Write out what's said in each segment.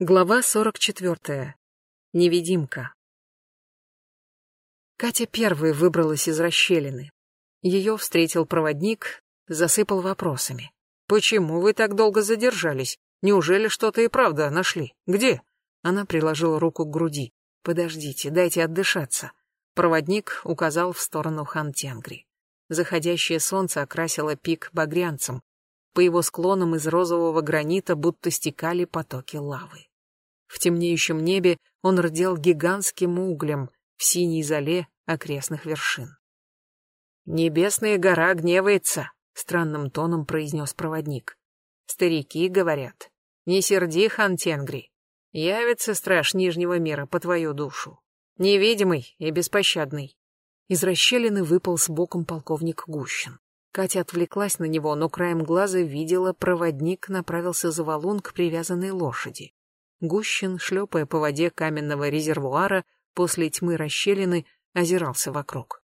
Глава 44. Невидимка. Катя первой выбралась из расщелины. Ее встретил проводник, засыпал вопросами. «Почему вы так долго задержались? Неужели что-то и правда нашли? Где?» Она приложила руку к груди. «Подождите, дайте отдышаться». Проводник указал в сторону Хантенгри. Заходящее солнце окрасило пик багрянцем, по его склонам из розового гранита будто стекали потоки лавы. В темнеющем небе он рдел гигантским углем в синей зале окрестных вершин. «Небесная гора гневается», — странным тоном произнес проводник. «Старики говорят, не серди, хан Тенгри, явится страж Нижнего мира по твою душу, невидимый и беспощадный». Из расщелины выпал с боком полковник Гущин. Катя отвлеклась на него, но краем глаза видела, проводник направился за валун к привязанной лошади. Гущин, шлепая по воде каменного резервуара, после тьмы расщелины, озирался вокруг.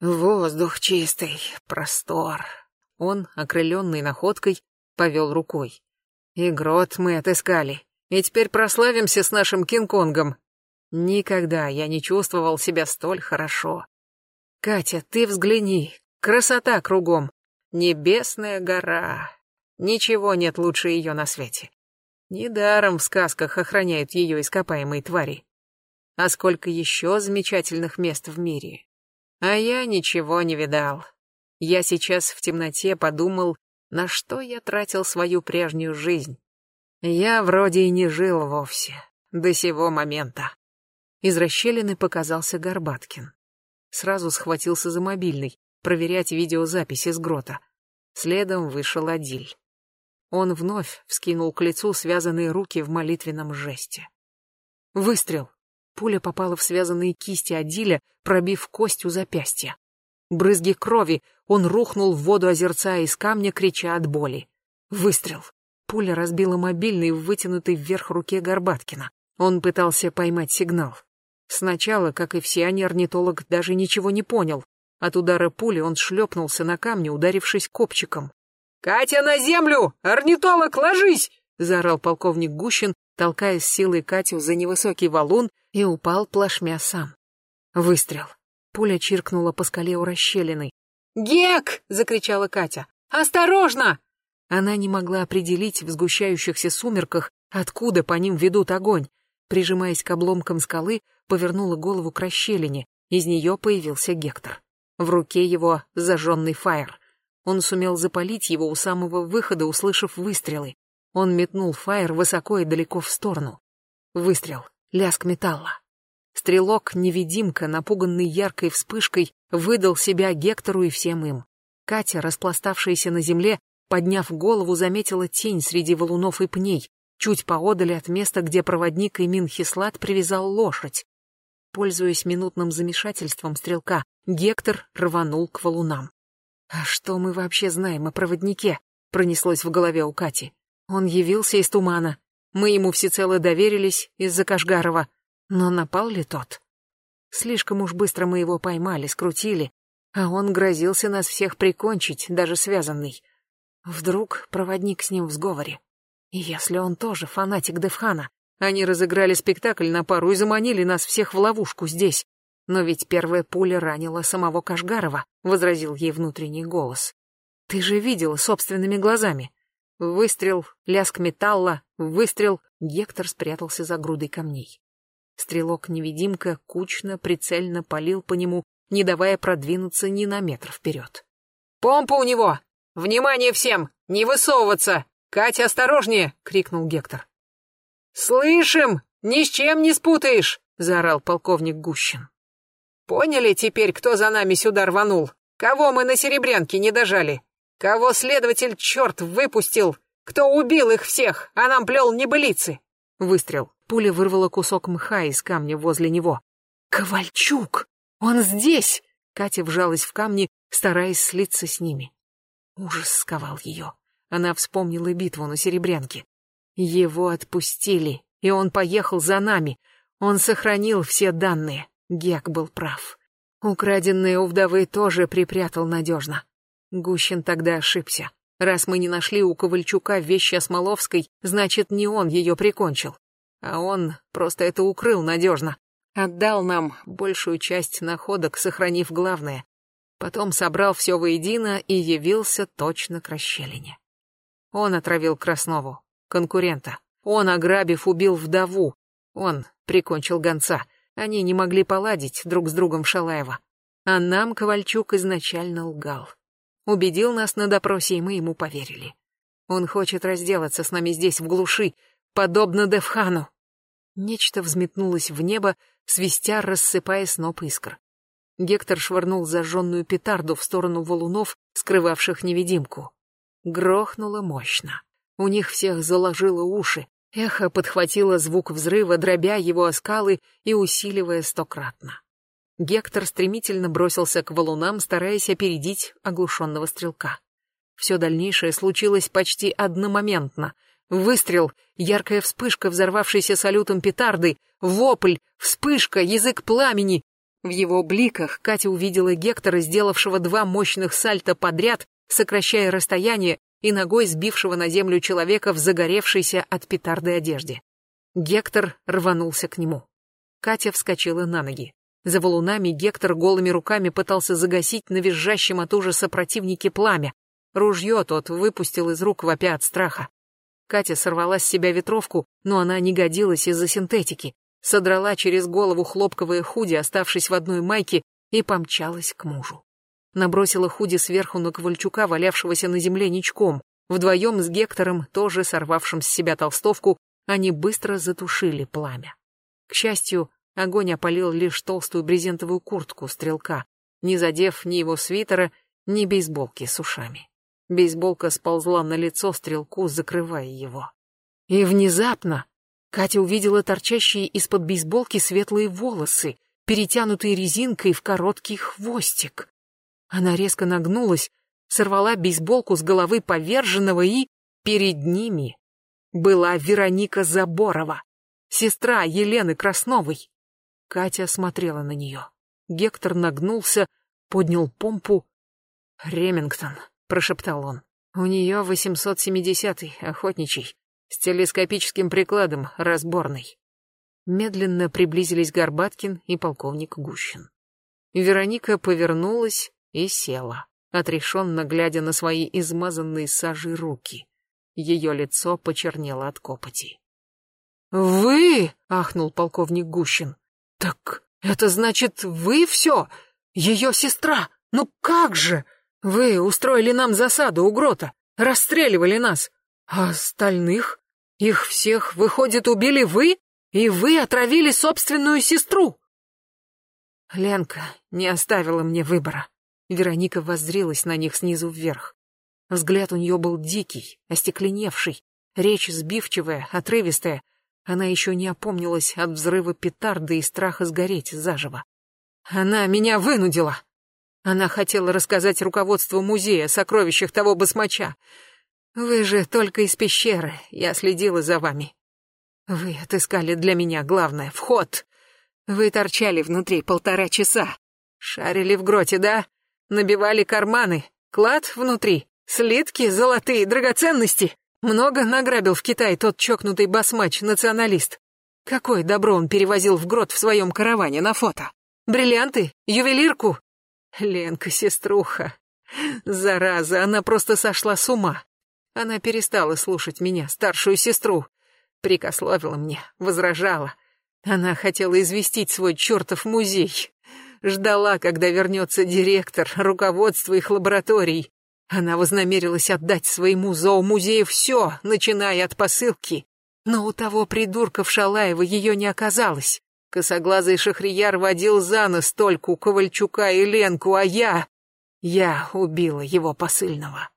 «Воздух чистый, простор». Он, окрыленный находкой, повел рукой. «И грот мы отыскали, и теперь прославимся с нашим Кинг-Конгом». Никогда я не чувствовал себя столь хорошо. «Катя, ты взгляни, Красота кругом. Небесная гора. Ничего нет лучше ее на свете. Недаром в сказках охраняют ее ископаемые твари. А сколько еще замечательных мест в мире. А я ничего не видал. Я сейчас в темноте подумал, на что я тратил свою прежнюю жизнь. Я вроде и не жил вовсе, до сего момента. Из расщелины показался Горбаткин. Сразу схватился за мобильный проверять видеозапись из грота. Следом вышел Адиль. Он вновь вскинул к лицу связанные руки в молитвенном жесте. Выстрел. Пуля попала в связанные кисти Адиля, пробив кость у запястья. Брызги крови, он рухнул в воду озерца из камня, крича от боли. Выстрел. Пуля разбила мобильный в вытянутой вверх руке Горбаткина. Он пытался поймать сигнал. Сначала, как и все, орнитолог даже ничего не понял. От удара пули он шлепнулся на камни, ударившись копчиком. «Катя, на землю! Орнитолог, ложись!» — заорал полковник Гущин, толкая с силой Катю за невысокий валун и упал плашмя сам. Выстрел. Пуля чиркнула по скале у расщелины. «Гек!» — закричала Катя. «Осторожно!» Она не могла определить в сгущающихся сумерках, откуда по ним ведут огонь. Прижимаясь к обломкам скалы, повернула голову к расщелине. Из нее появился Гектор. В руке его зажженный фаер. Он сумел запалить его у самого выхода, услышав выстрелы. Он метнул фаер высоко и далеко в сторону. Выстрел. Лязг металла. Стрелок-невидимка, напуганный яркой вспышкой, выдал себя Гектору и всем им. Катя, распластавшаяся на земле, подняв голову, заметила тень среди валунов и пней, чуть поодали от места, где проводник Имин Хислат привязал лошадь. Пользуясь минутным замешательством стрелка, Гектор рванул к валунам. «А что мы вообще знаем о проводнике?» — пронеслось в голове у Кати. «Он явился из тумана. Мы ему всецело доверились из-за Кашгарова. Но напал ли тот? Слишком уж быстро мы его поймали, скрутили, а он грозился нас всех прикончить, даже связанный. Вдруг проводник с ним в сговоре. И если он тоже фанатик Девхана, они разыграли спектакль на пару и заманили нас всех в ловушку здесь. Но ведь первая пуля ранила самого Кашгарова, возразил ей внутренний голос. Ты же видела собственными глазами. Выстрел, лязг металла, выстрел. Гектор спрятался за грудой камней. Стрелок-невидимка кучно, прицельно палил по нему, не давая продвинуться ни на метр вперед. «Помпа у него! Внимание всем! Не высовываться! Катя, осторожнее!» — крикнул Гектор. «Слышим! Ни с чем не спутаешь!» — заорал полковник Гущин. Поняли теперь, кто за нами сюда рванул? Кого мы на Серебрянке не дожали? Кого следователь черт выпустил? Кто убил их всех, а нам плел небылицы?» Выстрел. Пуля вырвала кусок мха из камня возле него. «Ковальчук! Он здесь!» Катя вжалась в камни, стараясь слиться с ними. Ужас сковал ее. Она вспомнила битву на Серебрянке. Его отпустили, и он поехал за нами. Он сохранил все данные. Гек был прав. Украденные у вдовы тоже припрятал надежно. Гущин тогда ошибся. Раз мы не нашли у Ковальчука вещи о Смоловской, значит, не он ее прикончил. а он просто это укрыл надежно. Отдал нам большую часть находок, сохранив главное. Потом собрал все воедино и явился точно к расщелине. Он отравил Краснову, конкурента. Он, ограбив, убил вдову. Он прикончил гонца. Они не могли поладить друг с другом Шалаева. А нам Ковальчук изначально лгал. Убедил нас на допросе, и мы ему поверили. Он хочет разделаться с нами здесь, в глуши, подобно Девхану. Нечто взметнулось в небо, свистя, рассыпая сноп искр. Гектор швырнул зажженную петарду в сторону валунов, скрывавших невидимку. Грохнуло мощно. У них всех заложило уши. Эхо подхватило звук взрыва, дробя его о скалы и усиливая стократно. Гектор стремительно бросился к валунам, стараясь опередить оглушенного стрелка. Все дальнейшее случилось почти одномоментно. Выстрел, яркая вспышка, взорвавшейся салютом петарды, вопль, вспышка, язык пламени. В его бликах Катя увидела Гектора, сделавшего два мощных сальта подряд, сокращая расстояние, и ногой сбившего на землю человека в загоревшейся от петарды одежде. Гектор рванулся к нему. Катя вскочила на ноги. За валунами Гектор голыми руками пытался загасить на визжащем от ужаса противнике пламя. Ружье тот выпустил из рук, вопя от страха. Катя сорвала с себя ветровку, но она не годилась из-за синтетики. Содрала через голову хлопковое худи, оставшись в одной майке, и помчалась к мужу. Набросила худи сверху на Ковальчука, валявшегося на земле ничком. Вдвоем с Гектором, тоже сорвавшим с себя толстовку, они быстро затушили пламя. К счастью, огонь опалил лишь толстую брезентовую куртку стрелка, не задев ни его свитера, ни бейсболки с ушами. Бейсболка сползла на лицо стрелку, закрывая его. И внезапно Катя увидела торчащие из-под бейсболки светлые волосы, перетянутые резинкой в короткий хвостик. Она резко нагнулась, сорвала бейсболку с головы поверженного и... Перед ними была Вероника Заборова, сестра Елены Красновой. Катя смотрела на нее. Гектор нагнулся, поднял помпу. «Ремингтон», — прошептал он. «У нее 870-й, охотничий, с телескопическим прикладом, разборный». Медленно приблизились Горбаткин и полковник Гущин. Вероника повернулась, и села, отрешенно глядя на свои измазанные сажей руки. Ее лицо почернело от копоти. «Вы!» — ахнул полковник Гущин. «Так это значит, вы все? Ее сестра? Ну как же? Вы устроили нам засаду у грота, расстреливали нас. А остальных? Их всех, выходит, убили вы? И вы отравили собственную сестру?» Ленка не оставила мне выбора. Вероника воззрелась на них снизу вверх. Взгляд у нее был дикий, остекленевший, речь сбивчивая, отрывистая. Она еще не опомнилась от взрыва петарды и страха сгореть заживо. Она меня вынудила. Она хотела рассказать руководству музея о сокровищах того басмача. Вы же только из пещеры, я следила за вами. Вы отыскали для меня главное — вход. Вы торчали внутри полтора часа. Шарили в гроте, да? Набивали карманы, клад внутри, слитки, золотые, драгоценности. Много награбил в Китае тот чокнутый басмач-националист. Какое добро он перевозил в грот в своем караване на фото? Бриллианты? Ювелирку? Ленка, сеструха. Зараза, она просто сошла с ума. Она перестала слушать меня, старшую сестру. Прикословила мне, возражала. Она хотела известить свой чертов музей ждала, когда вернется директор, руководство их лабораторий. Она вознамерилась отдать своему зоомузею все, начиная от посылки. Но у того придурка в Шалаева ее не оказалось. Косоглазый шахрияр водил за нос только Ковальчука и Ленку, а я... Я убила его посыльного.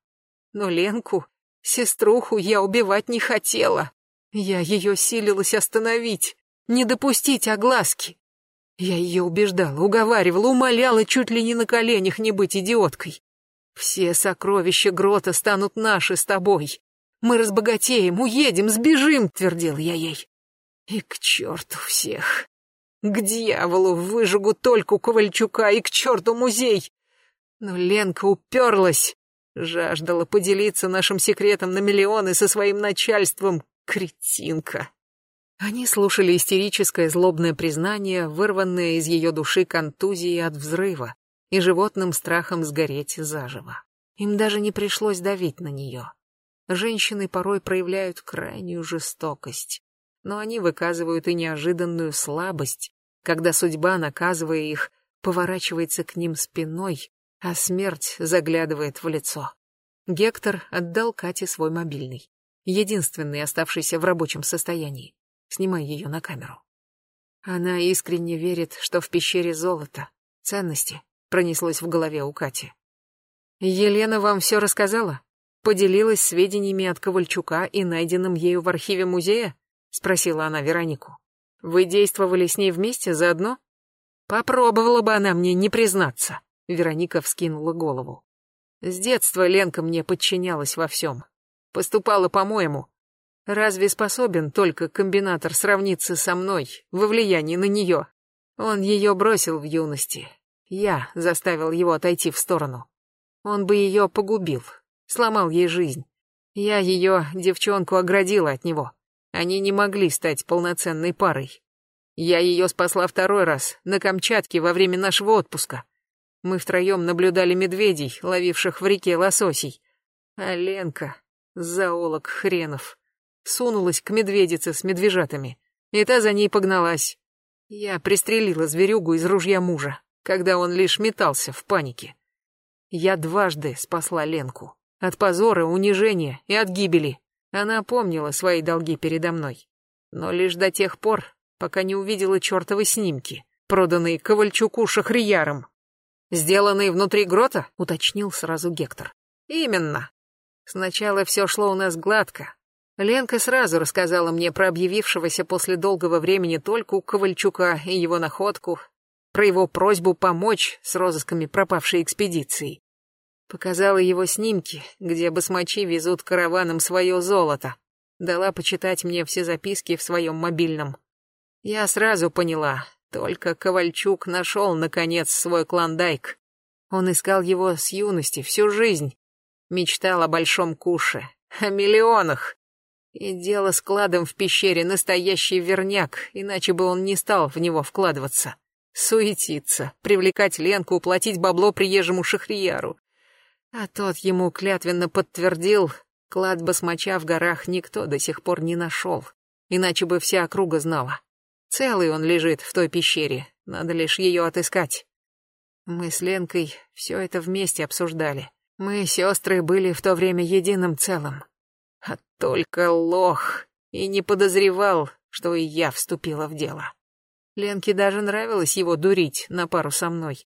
Но Ленку, сеструху, я убивать не хотела. Я ее силилась остановить, не допустить огласки. Я ее убеждала, уговаривала, умоляла чуть ли не на коленях не быть идиоткой. Все сокровища грота станут наши с тобой. Мы разбогатеем, уедем, сбежим, твердил я ей. И к черту всех. К дьяволу выжигу только Ковальчука и к черту музей. Но Ленка уперлась, жаждала поделиться нашим секретом на миллионы со своим начальством. Кретинка. Они слушали истерическое злобное признание, вырванное из ее души контузией от взрыва и животным страхом сгореть заживо. Им даже не пришлось давить на нее. Женщины порой проявляют крайнюю жестокость, но они выказывают и неожиданную слабость, когда судьба, наказывая их, поворачивается к ним спиной, а смерть заглядывает в лицо. Гектор отдал Кате свой мобильный, единственный оставшийся в рабочем состоянии. Снимай ее на камеру. Она искренне верит, что в пещере золото, ценности, пронеслось в голове у Кати. Елена вам все рассказала? Поделилась сведениями от Ковальчука и найденным ею в архиве музея? Спросила она Веронику. Вы действовали с ней вместе заодно? Попробовала бы она мне не признаться. Вероника вскинула голову. С детства Ленка мне подчинялась во всем. Поступала по-моему, Разве способен только комбинатор сравниться со мной во влиянии на нее? Он ее бросил в юности. Я заставил его отойти в сторону. Он бы ее погубил, сломал ей жизнь. Я ее, девчонку, оградила от него. Они не могли стать полноценной парой. Я ее спасла второй раз, на Камчатке во время нашего отпуска. Мы втроем наблюдали медведей, ловивших в реке лососей. А Ленка, зоолог хренов, сунулась к медведице с медвежатами, и та за ней погналась. Я пристрелила зверюгу из ружья мужа, когда он лишь метался в панике. Я дважды спасла Ленку. От позора, унижения и от гибели. Она помнила свои долги передо мной. Но лишь до тех пор, пока не увидела чертовы снимки, проданные Ковальчуку Шахрияром. «Сделанные внутри грота?» — уточнил сразу Гектор. «Именно. Сначала все шло у нас гладко, Ленка сразу рассказала мне про объявившегося после долгого времени только Ковальчука и его находку, про его просьбу помочь с розысками пропавшей экспедиции. Показала его снимки, где басмачи везут караваном свое золото. Дала почитать мне все записки в своем мобильном. Я сразу поняла, только Ковальчук нашел, наконец, свой клондайк. Он искал его с юности, всю жизнь. Мечтал о большом куше, о миллионах. И дело с кладом в пещере настоящий верняк, иначе бы он не стал в него вкладываться. Суетиться, привлекать Ленку, уплатить бабло приезжему шахрияру. А тот ему клятвенно подтвердил, клад басмача в горах никто до сих пор не нашел, иначе бы вся округа знала. Целый он лежит в той пещере, надо лишь ее отыскать. Мы с Ленкой все это вместе обсуждали. Мы, сестры, были в то время единым целым. А только лох и не подозревал, что и я вступила в дело. Ленке даже нравилось его дурить на пару со мной.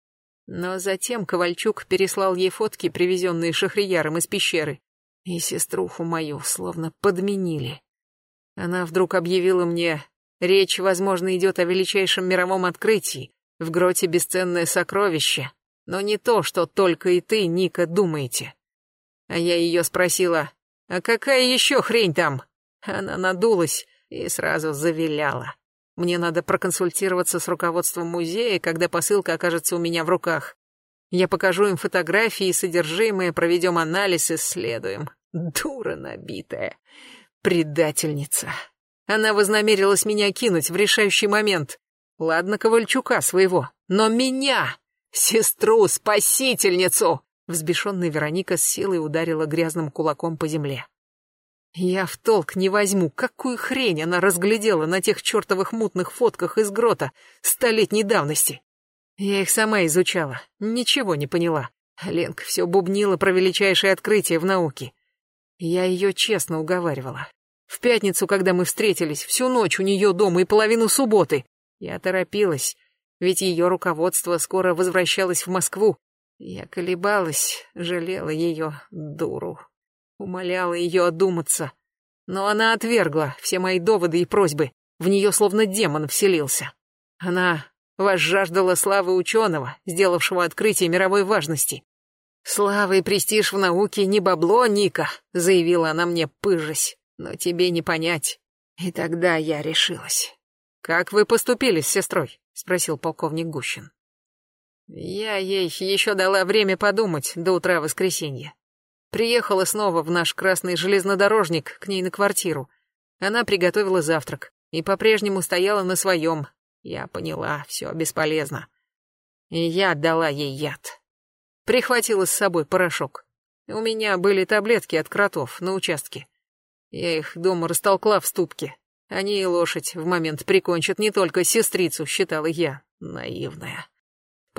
Но затем Ковальчук переслал ей фотки, привезенные Шахрияром из пещеры, и сеструху мою словно подменили. Она вдруг объявила мне, речь, возможно, идет о величайшем мировом открытии, в гроте бесценное сокровище, но не то, что только и ты, Ника, думаете. А я ее спросила, «А какая еще хрень там?» Она надулась и сразу завиляла. Мне надо проконсультироваться с руководством музея, когда посылка окажется у меня в руках. Я покажу им фотографии и содержимое, проведем анализ, исследуем. Дура набитая. Предательница. Она вознамерилась меня кинуть в решающий момент. Ладно, Ковальчука своего, но меня, сестру-спасительницу, Взбешенная Вероника с силой ударила грязным кулаком по земле. Я в толк не возьму, какую хрень она разглядела на тех чертовых мутных фотках из грота столетней давности. Я их сама изучала, ничего не поняла. Ленка все бубнила про величайшее открытие в науке. Я ее честно уговаривала. В пятницу, когда мы встретились, всю ночь у нее дома и половину субботы. Я торопилась, ведь ее руководство скоро возвращалось в Москву, я колебалась, жалела ее, дуру. Умоляла ее одуматься. Но она отвергла все мои доводы и просьбы. В нее словно демон вселился. Она возжаждала славы ученого, сделавшего открытие мировой важности. «Слава и престиж в науке не бабло, Ника», — заявила она мне, пыжась. «Но тебе не понять». И тогда я решилась. «Как вы поступили с сестрой?» — спросил полковник Гущин. Я ей еще дала время подумать до утра воскресенья. Приехала снова в наш красный железнодорожник к ней на квартиру. Она приготовила завтрак. и по-прежнему стояла на своем. Я поняла, все бесполезно. И я отдала ей яд. Прихватила с собой порошок. У меня были таблетки от кротов на участке. Я их дома растолкла в ступке. Они и лошадь в момент прикончат не только сестрицу, считала я, наивная.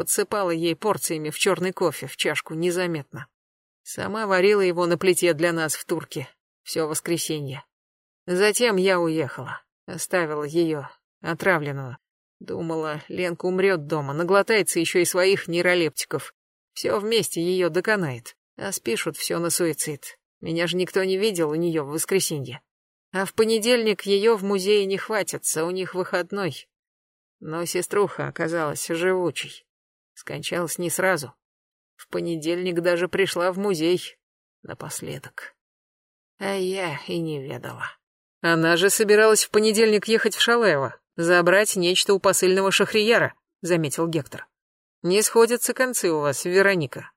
Подсыпала ей порциями в черный кофе в чашку незаметно. Сама варила его на плите для нас в турке. Все воскресенье. Затем я уехала. Оставила ее, отравленную. Думала, Ленка умрет дома, наглотается еще и своих нейролептиков. Все вместе ее доконает. А спишут все на суицид. Меня же никто не видел у нее в воскресенье. А в понедельник ее в музее не хватится, у них выходной. Но сеструха оказалась живучей. Скончалась не сразу. В понедельник даже пришла в музей. Напоследок. А я и не ведала. Она же собиралась в понедельник ехать в Шалево, забрать нечто у посыльного Шахрияра, заметил Гектор. Не сходятся концы у вас, Вероника.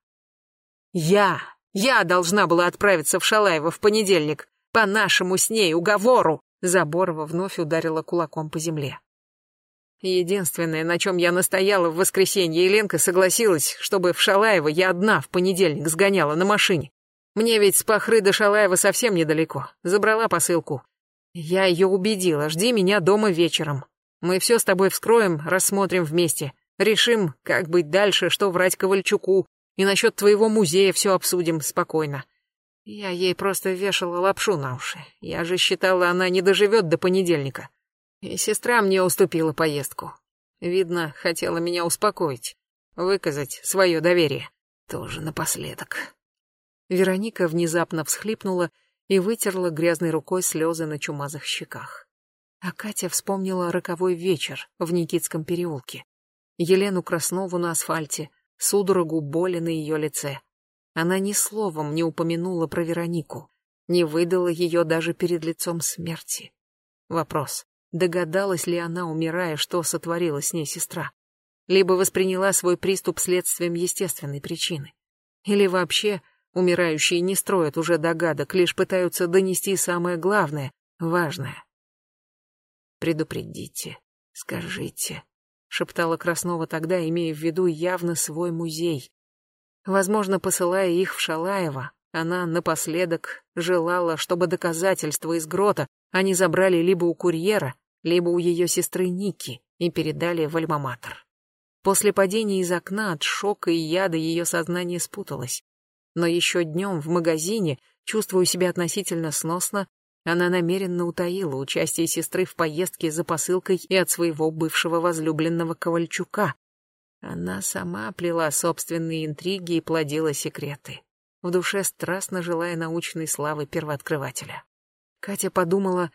Я, я должна была отправиться в Шалаево в понедельник, по нашему с ней уговору. Заборова вновь ударила кулаком по земле. Единственное, на чем я настояла в воскресенье, Еленка согласилась, чтобы в Шалаево я одна в понедельник сгоняла на машине. Мне ведь с Пахры до Шалаева совсем недалеко. Забрала посылку. Я ее убедила, жди меня дома вечером. Мы все с тобой вскроем, рассмотрим вместе. Решим, как быть дальше, что врать Ковальчуку. И насчет твоего музея все обсудим спокойно. Я ей просто вешала лапшу на уши. Я же считала, она не доживет до понедельника. И сестра мне уступила поездку. Видно, хотела меня успокоить, выказать свое доверие. Тоже напоследок. Вероника внезапно всхлипнула и вытерла грязной рукой слезы на чумазых щеках. А Катя вспомнила роковой вечер в Никитском переулке. Елену Краснову на асфальте, судорогу боли на ее лице. Она ни словом не упомянула про Веронику, не выдала ее даже перед лицом смерти. Вопрос, догадалась ли она, умирая, что сотворила с ней сестра? Либо восприняла свой приступ следствием естественной причины? Или вообще Умирающие не строят уже догадок, лишь пытаются донести самое главное, важное. «Предупредите, скажите», — шептала Краснова тогда, имея в виду явно свой музей. Возможно, посылая их в Шалаево, она напоследок желала, чтобы доказательства из грота они забрали либо у курьера, либо у ее сестры Ники и передали в альмаматор. После падения из окна от шока и яда ее сознание спуталось но еще днем в магазине, чувствуя себя относительно сносно, она намеренно утаила участие сестры в поездке за посылкой и от своего бывшего возлюбленного Ковальчука. Она сама плела собственные интриги и плодила секреты, в душе страстно желая научной славы первооткрывателя. Катя подумала,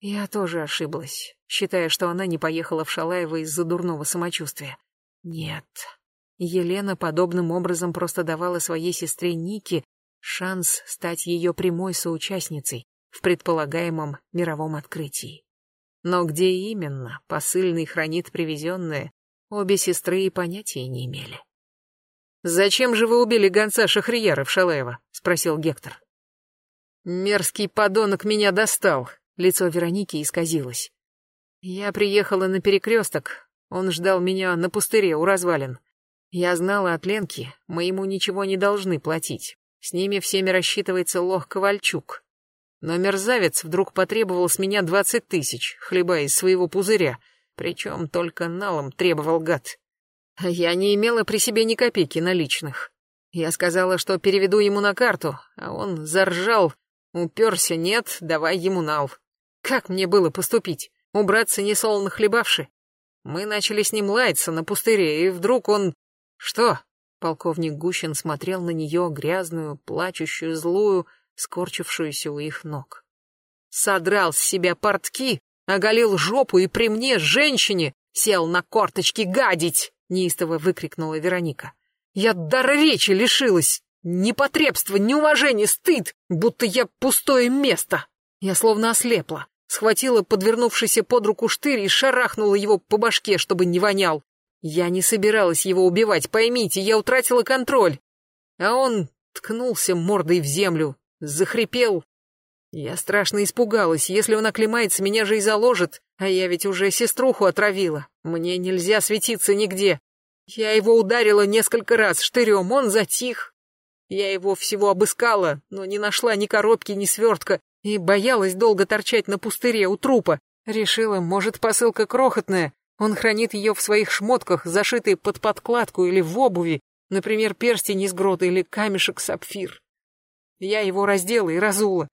я тоже ошиблась, считая, что она не поехала в Шалаево из-за дурного самочувствия. Нет, Елена подобным образом просто давала своей сестре Нике шанс стать ее прямой соучастницей в предполагаемом мировом открытии. Но где именно посыльный хранит привезенное, обе сестры и понятия не имели. «Зачем же вы убили гонца Шахрияра в Шалаево?» — спросил Гектор. «Мерзкий подонок меня достал», — лицо Вероники исказилось. «Я приехала на перекресток, он ждал меня на пустыре у развалин. Я знала от Ленки, мы ему ничего не должны платить. С ними всеми рассчитывается лох Ковальчук. Но мерзавец вдруг потребовал с меня двадцать тысяч, хлеба из своего пузыря, причем только налом требовал гад. Я не имела при себе ни копейки наличных. Я сказала, что переведу ему на карту, а он заржал, уперся, нет, давай ему нал. Как мне было поступить? Убраться несолоно хлебавши? Мы начали с ним лаяться на пустыре, и вдруг он «Что?» — полковник Гущин смотрел на нее, грязную, плачущую, злую, скорчившуюся у их ног. «Содрал с себя портки, оголил жопу и при мне, женщине, сел на корточки гадить!» — неистово выкрикнула Вероника. «Я дара речи лишилась! Непотребство, неуважение, стыд, будто я пустое место!» Я словно ослепла, схватила подвернувшийся под руку штырь и шарахнула его по башке, чтобы не вонял. Я не собиралась его убивать, поймите, я утратила контроль. А он ткнулся мордой в землю, захрипел. Я страшно испугалась, если он оклемается, меня же и заложит, А я ведь уже сеструху отравила. Мне нельзя светиться нигде. Я его ударила несколько раз штырем, он затих. Я его всего обыскала, но не нашла ни коробки, ни свертка, и боялась долго торчать на пустыре у трупа. Решила, может, посылка крохотная, он хранит ее в своих шмотках, зашитой под подкладку или в обуви, например, перстень из грота или камешек-сапфир. Я его раздела и разула,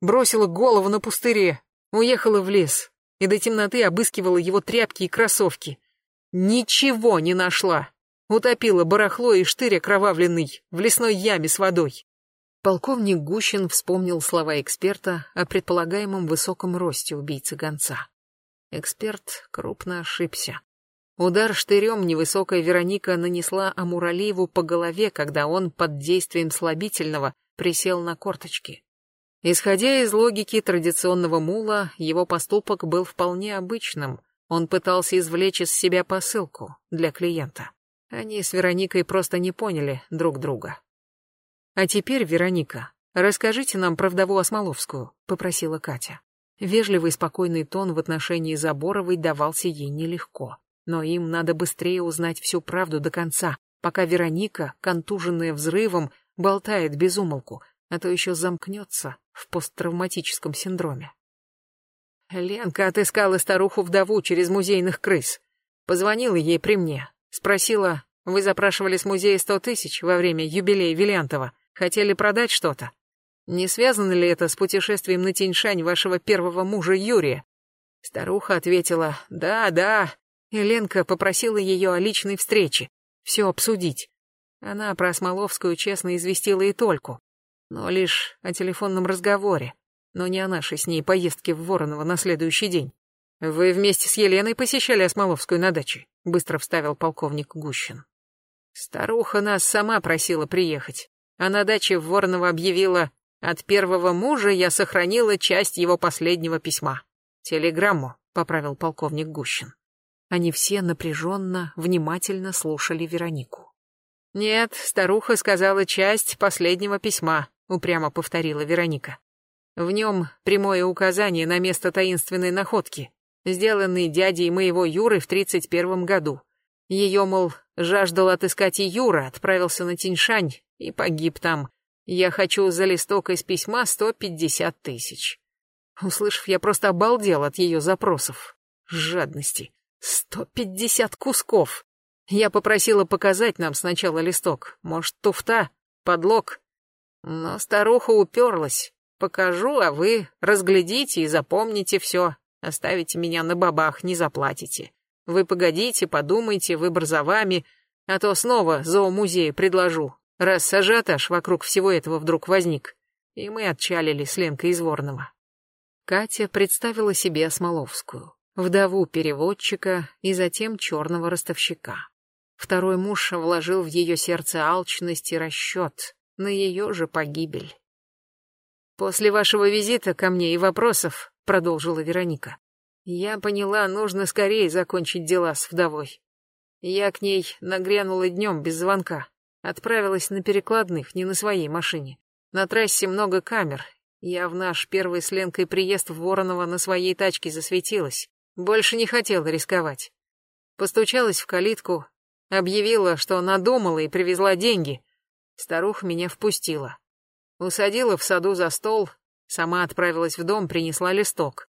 бросила голову на пустыре, уехала в лес и до темноты обыскивала его тряпки и кроссовки. Ничего не нашла. Утопила барахло и штырь окровавленный в лесной яме с водой. Полковник Гущин вспомнил слова эксперта о предполагаемом высоком росте убийцы гонца. Эксперт крупно ошибся. Удар штырем невысокая Вероника нанесла Амуралиеву по голове, когда он под действием слабительного присел на корточки. Исходя из логики традиционного мула, его поступок был вполне обычным. Он пытался извлечь из себя посылку для клиента. Они с Вероникой просто не поняли друг друга. «А теперь, Вероника, расскажите нам про вдову Осмоловскую», — попросила Катя. Вежливый спокойный тон в отношении Заборовой давался ей нелегко. Но им надо быстрее узнать всю правду до конца, пока Вероника, контуженная взрывом, болтает без умолку, а то еще замкнется в посттравматическом синдроме. Ленка отыскала старуху-вдову через музейных крыс. Позвонила ей при мне. Спросила, вы запрашивали с музея сто тысяч во время юбилея Виллиантова. Хотели продать что-то? Не связано ли это с путешествием на Тиньшань вашего первого мужа Юрия? Старуха ответила «Да, да». И Ленка попросила ее о личной встрече, все обсудить. Она про Смоловскую честно известила и только, но лишь о телефонном разговоре, но не о нашей с ней поездке в Воронова на следующий день. «Вы вместе с Еленой посещали Осмоловскую на даче?» — быстро вставил полковник Гущин. Старуха нас сама просила приехать а на даче в объявила «От первого мужа я сохранила часть его последнего письма». «Телеграмму», — поправил полковник Гущин. Они все напряженно, внимательно слушали Веронику. «Нет, старуха сказала часть последнего письма», — упрямо повторила Вероника. В нем прямое указание на место таинственной находки, сделанной дядей моего Юры в тридцать первом году. Ее, мол, жаждал отыскать и Юра, отправился на Тиньшань и погиб там. Я хочу за листок из письма сто пятьдесят тысяч. Услышав, я просто обалдел от ее запросов. Жадности. Сто пятьдесят кусков. Я попросила показать нам сначала листок. Может, туфта, подлог. Но старуха уперлась. Покажу, а вы разглядите и запомните все. Оставите меня на бабах, не заплатите. Вы погодите, подумайте, выбор за вами, а то снова зоомузей предложу раз ажиотаж вокруг всего этого вдруг возник, и мы отчалили с Ленкой из Ворного. Катя представила себе Осмоловскую, вдову переводчика и затем черного ростовщика. Второй муж вложил в ее сердце алчность и расчет на ее же погибель. «После вашего визита ко мне и вопросов», — продолжила Вероника, «я поняла, нужно скорее закончить дела с вдовой. Я к ней нагрянула днем без звонка. Отправилась на перекладных, не на своей машине. На трассе много камер. Я в наш первый с Ленкой приезд в Воронова на своей тачке засветилась. Больше не хотела рисковать. Постучалась в калитку, объявила, что надумала и привезла деньги. Старуха меня впустила. Усадила в саду за стол, сама отправилась в дом, принесла листок.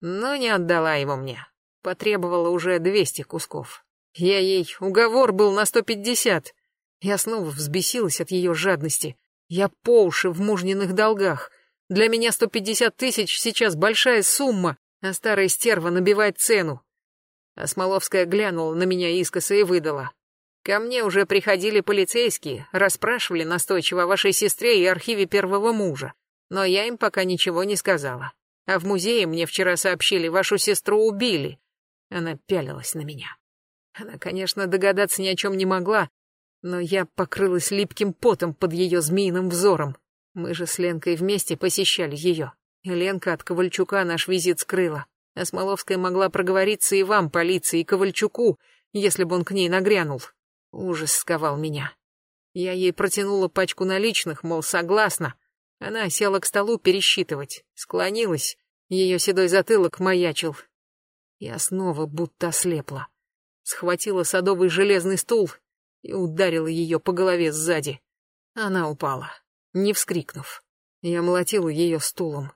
Но не отдала его мне. Потребовала уже двести кусков. Я ей, уговор был на сто пятьдесят. Я снова взбесилась от ее жадности. Я по уши в мужниных долгах. Для меня сто пятьдесят тысяч сейчас большая сумма, а старая стерва набивает цену. А Смоловская глянула на меня искоса и выдала. Ко мне уже приходили полицейские, расспрашивали настойчиво о вашей сестре и архиве первого мужа. Но я им пока ничего не сказала. А в музее мне вчера сообщили, вашу сестру убили. Она пялилась на меня. Она, конечно, догадаться ни о чем не могла, но я покрылась липким потом под ее змеиным взором. Мы же с Ленкой вместе посещали ее. И Ленка от Ковальчука наш визит скрыла. А Смоловская могла проговориться и вам, полиции, и Ковальчуку, если бы он к ней нагрянул. Ужас сковал меня. Я ей протянула пачку наличных, мол, согласна. Она села к столу пересчитывать, склонилась. Ее седой затылок маячил. Я снова будто ослепла. Схватила садовый железный стул и ударила ее по голове сзади. Она упала, не вскрикнув. Я молотила ее стулом.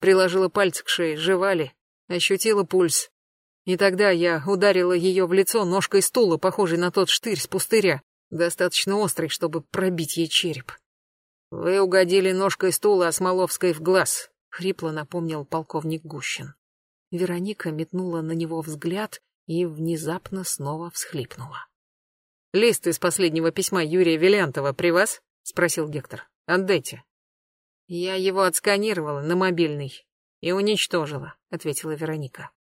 Приложила пальцы к шее, жевали, ощутила пульс. И тогда я ударила ее в лицо ножкой стула, похожей на тот штырь с пустыря, достаточно острый, чтобы пробить ей череп. «Вы угодили ножкой стула Осмоловской в глаз», — хрипло напомнил полковник Гущин. Вероника метнула на него взгляд и внезапно снова всхлипнула. «Лист из последнего письма Юрия Виллиантова при вас?» — спросил Гектор. «Отдайте». «Я его отсканировала на мобильный и уничтожила», — ответила Вероника.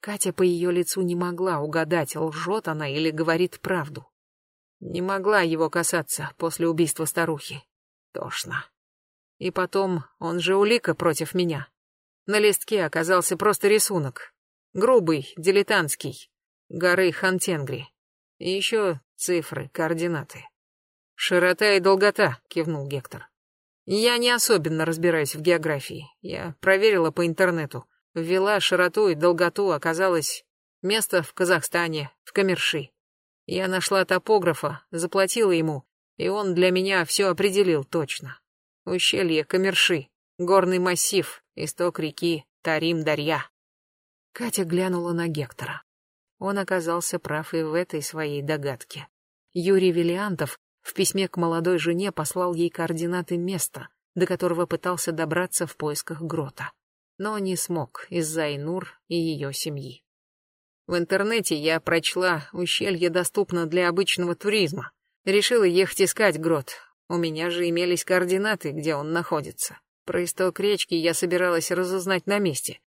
Катя по ее лицу не могла угадать, лжет она или говорит правду. Не могла его касаться после убийства старухи. Тошно. И потом, он же улика против меня. На листке оказался просто рисунок. Грубый, дилетантский. Горы Хантенгри. И еще цифры, координаты. «Широта и долгота», — кивнул Гектор. «Я не особенно разбираюсь в географии. Я проверила по интернету. Ввела широту и долготу, оказалось место в Казахстане, в Камерши. Я нашла топографа, заплатила ему, и он для меня все определил точно. Ущелье Камерши, горный массив, исток реки Тарим-Дарья. Катя глянула на Гектора. Он оказался прав и в этой своей догадке. Юрий Виллиантов в письме к молодой жене послал ей координаты места, до которого пытался добраться в поисках грота. Но не смог из-за Айнур и ее семьи. В интернете я прочла, ущелье доступно для обычного туризма. Решила ехать искать грот. У меня же имелись координаты, где он находится. Про исток речки я собиралась разузнать на месте.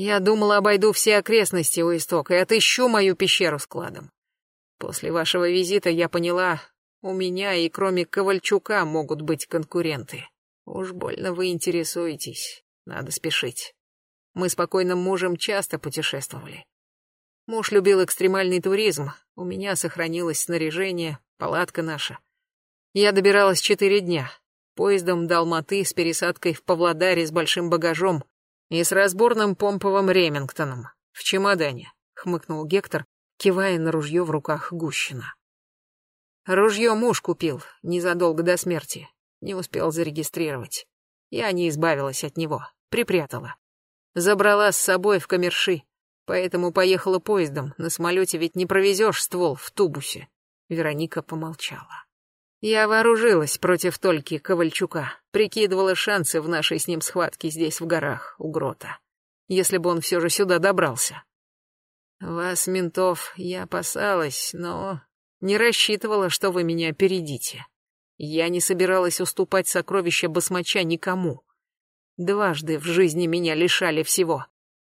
Я думала, обойду все окрестности у истока и отыщу мою пещеру с кладом. После вашего визита я поняла, у меня и кроме Ковальчука могут быть конкуренты. Уж больно вы интересуетесь. Надо спешить. Мы с покойным мужем часто путешествовали. Муж любил экстремальный туризм. У меня сохранилось снаряжение, палатка наша. Я добиралась четыре дня. Поездом до Алматы с пересадкой в Павлодаре с большим багажом и с разборным помповым Ремингтоном в чемодане, хмыкнул Гектор, кивая на ружье в руках Гущина. Ружье муж купил незадолго до смерти, не успел зарегистрировать. Я не избавилась от него, припрятала. Забрала с собой в камерши, поэтому поехала поездом, на самолете ведь не провезешь ствол в тубусе. Вероника помолчала. Я вооружилась против Тольки Ковальчука, прикидывала шансы в нашей с ним схватке здесь в горах, у грота. Если бы он все же сюда добрался. Вас, ментов, я опасалась, но не рассчитывала, что вы меня опередите. Я не собиралась уступать сокровища басмача никому. Дважды в жизни меня лишали всего.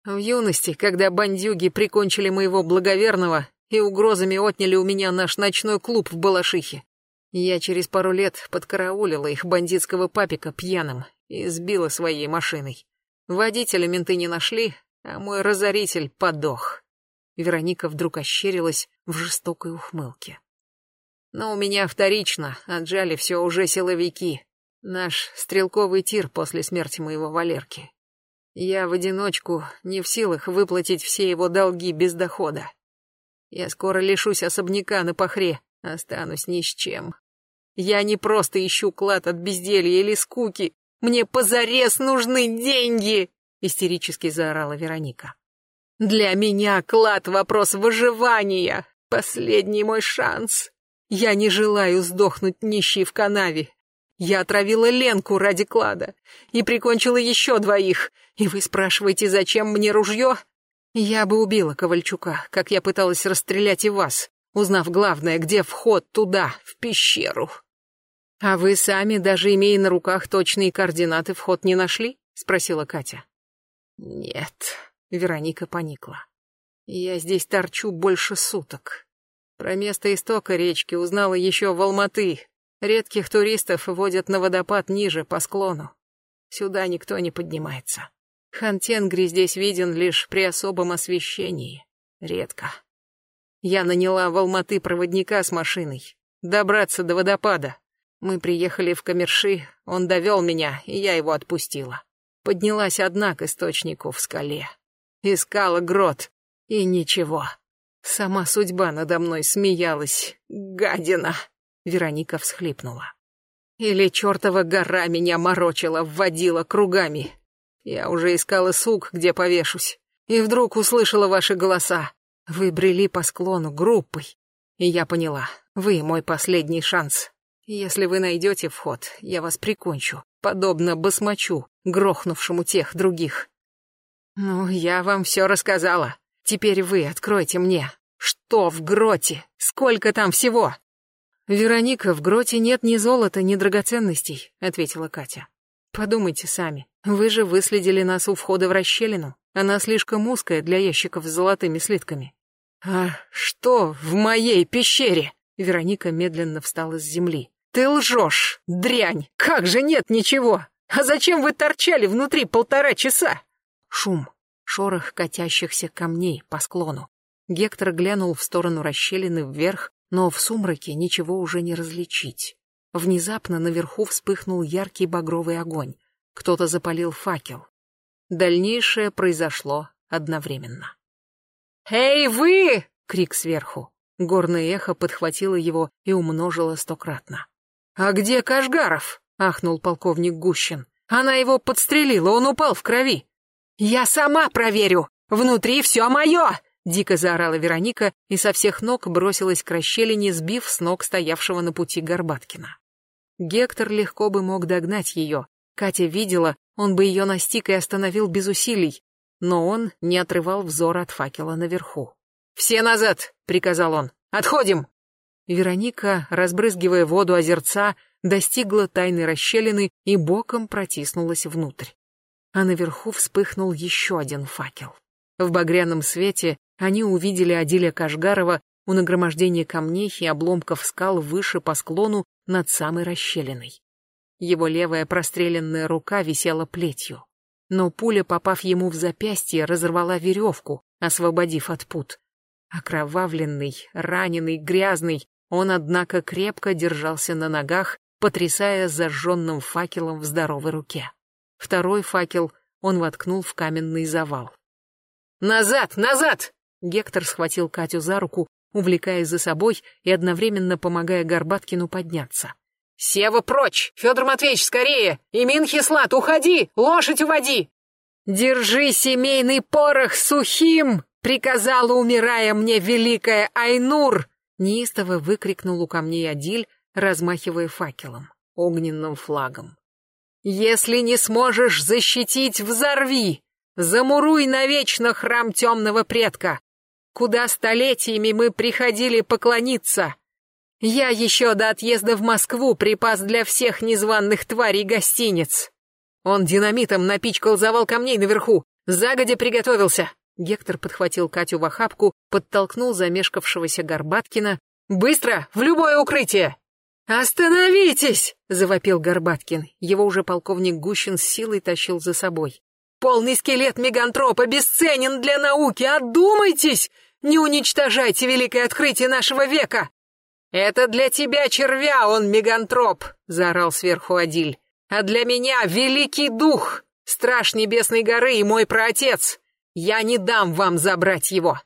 В юности, когда бандюги прикончили моего благоверного и угрозами отняли у меня наш ночной клуб в Балашихе, я через пару лет подкараулила их бандитского папика пьяным и сбила своей машиной. Водителя менты не нашли, а мой разоритель подох. Вероника вдруг ощерилась в жестокой ухмылке. Но у меня вторично отжали все уже силовики. Наш стрелковый тир после смерти моего Валерки. Я в одиночку не в силах выплатить все его долги без дохода. Я скоро лишусь особняка на похре, Останусь ни с чем. Я не просто ищу клад от безделья или скуки. Мне позарез нужны деньги!» Истерически заорала Вероника. «Для меня клад — вопрос выживания. Последний мой шанс. Я не желаю сдохнуть нищей в канаве. Я отравила Ленку ради клада и прикончила еще двоих. И вы спрашиваете, зачем мне ружье? Я бы убила Ковальчука, как я пыталась расстрелять и вас узнав главное, где вход туда, в пещеру. А вы сами, даже имея на руках точные координаты, вход не нашли? спросила Катя. Нет, Вероника поникла. Я здесь торчу больше суток. Про место истока речки узнала еще в Алматы. Редких туристов водят на водопад ниже, по склону. Сюда никто не поднимается. Хантенгри здесь виден лишь при особом освещении. Редко. Я наняла в Алматы проводника с машиной. Добраться до водопада. Мы приехали в Камерши, он довел меня, и я его отпустила. Поднялась одна к источнику в скале. Искала грот. И ничего. Сама судьба надо мной смеялась. Гадина. Вероника всхлипнула. Или чертова гора меня морочила, вводила кругами. Я уже искала сук, где повешусь. И вдруг услышала ваши голоса. Вы брели по склону группой. И я поняла, вы мой последний шанс. Если вы найдете вход, я вас прикончу, подобно басмачу, грохнувшему тех других. Ну, я вам все рассказала. Теперь вы откройте мне. Что в гроте? Сколько там всего? Вероника, в гроте нет ни золота, ни драгоценностей, ответила Катя. Подумайте сами. Вы же выследили нас у входа в расщелину. Она слишком узкая для ящиков с золотыми слитками. А что в моей пещере? Вероника медленно встала с земли. Ты лжешь, дрянь! Как же нет ничего? А зачем вы торчали внутри полтора часа? Шум, шорох катящихся камней по склону. Гектор глянул в сторону расщелины вверх, но в сумраке ничего уже не различить. Внезапно наверху вспыхнул яркий багровый огонь. Кто-то запалил факел. Дальнейшее произошло одновременно. «Эй, вы!» — крик сверху. Горное эхо подхватило его и умножило стократно. «А где Кашгаров?» — ахнул полковник Гущин. «Она его подстрелила, он упал в крови». «Я сама проверю! Внутри все мое!» Дико заорала Вероника и со всех ног бросилась к расщелине, сбив с ног стоявшего на пути Горбаткина. Гектор легко бы мог догнать ее. Катя видела, он бы ее настиг и остановил без усилий, но он не отрывал взор от факела наверху. «Все назад!» — приказал он. «Отходим!» Вероника, разбрызгивая воду озерца, достигла тайной расщелины и боком протиснулась внутрь. А наверху вспыхнул еще один факел. В багряном свете они увидели Адиля Кашгарова у нагромождения камней и обломков скал выше по склону над самой расщелиной. Его левая простреленная рука висела плетью. Но пуля, попав ему в запястье, разорвала веревку, освободив от пут. Окровавленный, раненый, грязный, он, однако, крепко держался на ногах, потрясая зажженным факелом в здоровой руке. Второй факел он воткнул в каменный завал. «Назад! Назад!» Гектор схватил Катю за руку, увлекая за собой и одновременно помогая Горбаткину подняться. «Сева, прочь! Федор Матвеевич, скорее! Имин Хислат, уходи! Лошадь уводи!» «Держи семейный порох сухим!» приказала, умирая мне великая Айнур!» Неистово выкрикнул у камней Адиль, размахивая факелом, огненным флагом. «Если не сможешь защитить, взорви! Замуруй навечно храм темного предка, куда столетиями мы приходили поклониться. Я еще до отъезда в Москву припас для всех незваных тварей гостиниц. Он динамитом напичкал завал камней наверху, загодя приготовился. Гектор подхватил Катю в охапку, подтолкнул замешкавшегося Горбаткина. «Быстро! В любое укрытие!» «Остановитесь!» — завопил Горбаткин. Его уже полковник Гущин с силой тащил за собой. «Полный скелет мегантропа бесценен для науки! Одумайтесь! Не уничтожайте великое открытие нашего века!» «Это для тебя, червя, он мегантроп!» — заорал сверху Адиль. «А для меня великий дух, страж небесной горы и мой праотец! Я не дам вам забрать его.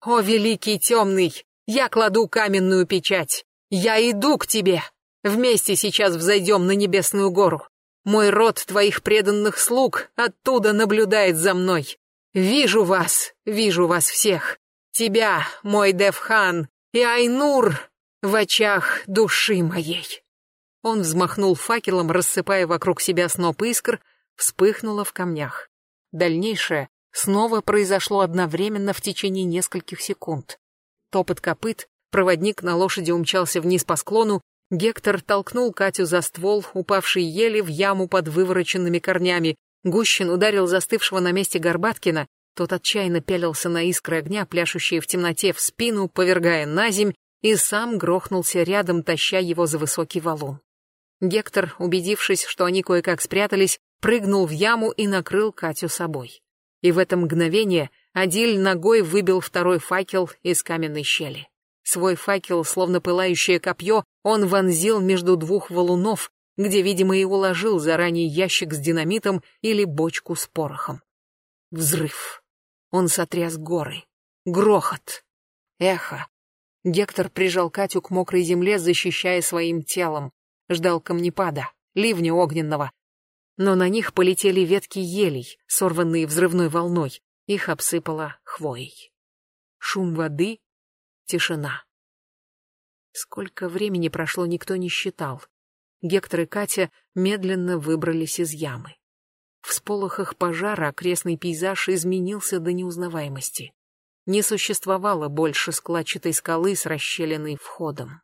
О, великий темный, я кладу каменную печать. Я иду к тебе. Вместе сейчас взойдем на небесную гору. Мой род твоих преданных слуг оттуда наблюдает за мной. Вижу вас, вижу вас всех. Тебя, мой Девхан, и Айнур в очах души моей. Он взмахнул факелом, рассыпая вокруг себя сноп искр, вспыхнуло в камнях. Дальнейшее снова произошло одновременно в течение нескольких секунд. Топот копыт, проводник на лошади умчался вниз по склону, Гектор толкнул Катю за ствол, упавший еле в яму под вывороченными корнями. Гущин ударил застывшего на месте Горбаткина, тот отчаянно пялился на искры огня, пляшущие в темноте в спину, повергая на земь, и сам грохнулся рядом, таща его за высокий валун. Гектор, убедившись, что они кое-как спрятались, прыгнул в яму и накрыл Катю собой и в это мгновение Адиль ногой выбил второй факел из каменной щели. Свой факел, словно пылающее копье, он вонзил между двух валунов, где, видимо, и уложил заранее ящик с динамитом или бочку с порохом. Взрыв. Он сотряс горы. Грохот. Эхо. Гектор прижал Катю к мокрой земле, защищая своим телом. Ждал камнепада, ливня огненного. Но на них полетели ветки елей, сорванные взрывной волной. Их обсыпало хвоей. Шум воды, тишина. Сколько времени прошло, никто не считал. Гектор и Катя медленно выбрались из ямы. В сполохах пожара окрестный пейзаж изменился до неузнаваемости не существовало больше складчатой скалы с расщелиной входом.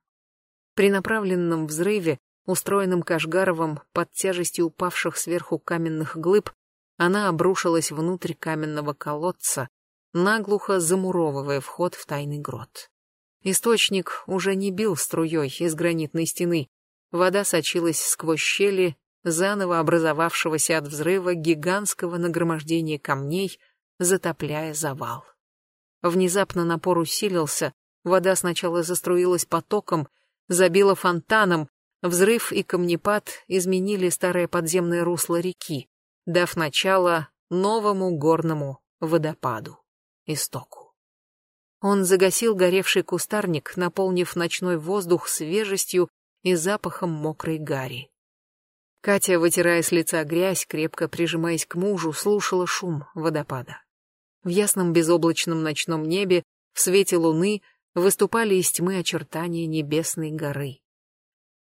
При направленном взрыве, устроенном Кашгаровым под тяжестью упавших сверху каменных глыб, она обрушилась внутрь каменного колодца, наглухо замуровывая вход в тайный грот. Источник уже не бил струей из гранитной стены, вода сочилась сквозь щели заново образовавшегося от взрыва гигантского нагромождения камней, затопляя завал. Внезапно напор усилился, вода сначала заструилась потоком, забила фонтаном, взрыв и камнепад изменили старое подземное русло реки, дав начало новому горному водопаду, истоку. Он загасил горевший кустарник, наполнив ночной воздух свежестью и запахом мокрой гари. Катя, вытирая с лица грязь, крепко прижимаясь к мужу, слушала шум водопада. В ясном безоблачном ночном небе, в свете луны, выступали из тьмы очертания небесной горы.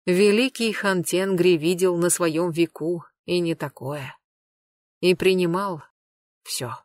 Великий хан Тенгри видел на своем веку и не такое. И принимал все.